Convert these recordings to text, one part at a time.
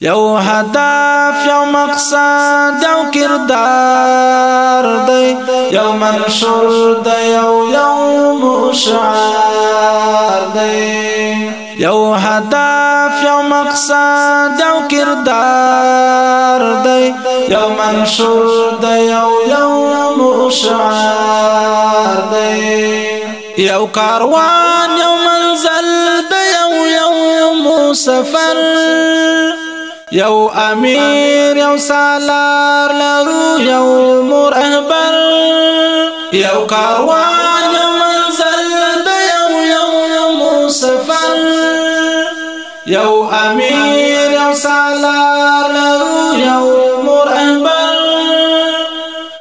یو هدف یو مقصد یو کردار دی یو منشور دی یو یو مشعار دی یو هدف یو مقصد یو کردار دی یو منشور دی یو یو مشعار دی یو کاروان یو منزل دی یو یو سفر یو امیر یو سالار لرو یو مرهبر یو کاروان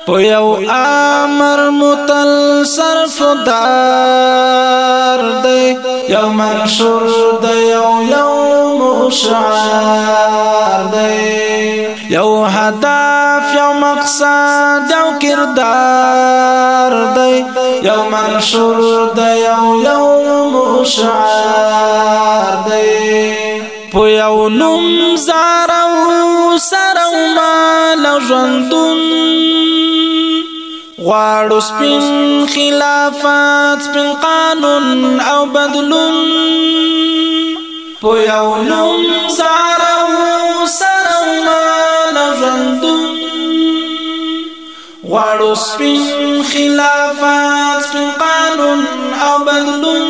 پویو امر متل صرف دار دی یو منشور دی یو یو مشعار دی یو هدف یو مقصد یو کردار دی یو منشور دی یو یو مشعار دی پویو نوم زار غواړو سپین خلافات سپین قانون او بدلون په یو نوم زارو سره مال ژوندون غواړو سپین خلافات سپین قانون او بدلون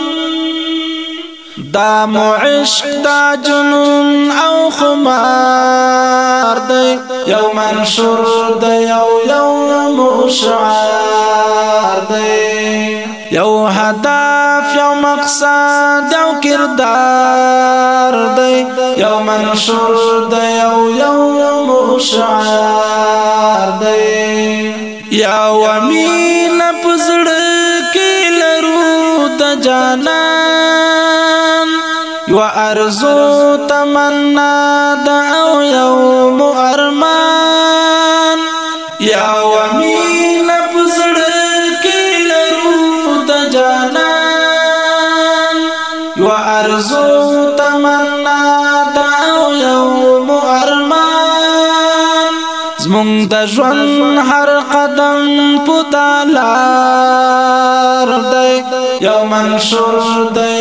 دا معشق دا جنون او خمار یو منشور د یو یو مشعار دی یو هدف یو مقصد یو کردار دی یو منشور د یو یو مشعار دی یا ومین پزړ کې لرو د جانا وارزو تمنا دا يوم ارمان يا ومي پزړ کې لرو د جانان و ارزو تمنا دا او ارمان زمونږ د ژوند هر قدم پتا لار دی یو منشور دی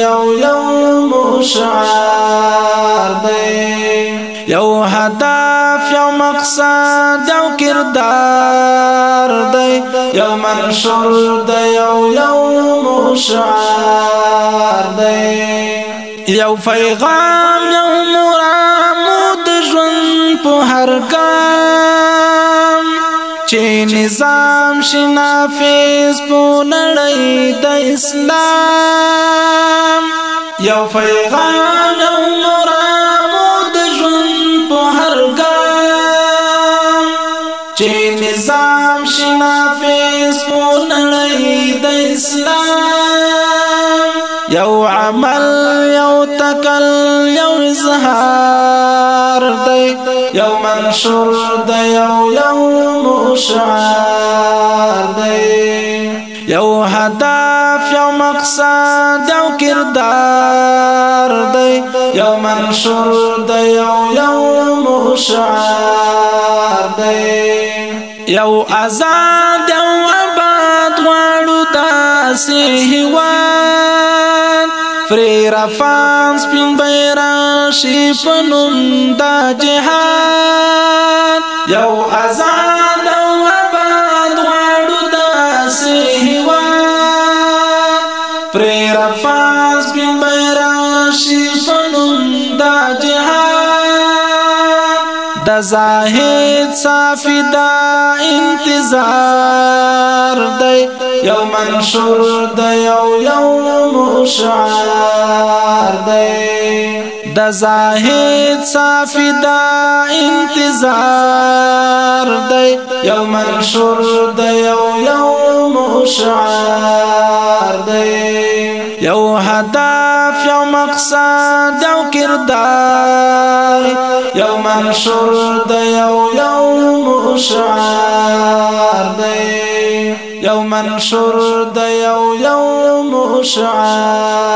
شعار دی یو هدف یو مقصد یو کردار دی یو منشور دی یو یو شعار دی یو پیغام یو مرامو د ژوند په هر کام چې نظام شي نافذ په نړۍ د اسلام یو پیغام مرامو د ژوند په هر ګام چې نظام شنافیس په نړۍ د اسلام یو عمل یو تکل یو اظهار دی یو منشور دی یو یو مشعار دی یو هدف یو مقصد یو کردار دی یو منشور دی یو یو مشعار دی یو آزاد یو آباد غواړو داسې هیواد فری رفان سپین بیران شیفنم دا جهاد یو آزاد پری رفاس بین بیراشی فنم دا جهان دا زاهد صافی دا انتظار دی یو منشور دی یو یوم اشعار دی د زاهد صافی دا انتظار دی یو منشور دی یو یو مشعار دی یو هدف یو مقصد یو کردار یو منشور دی یو یو مشعار دی یو منشور دی یو یو مشعار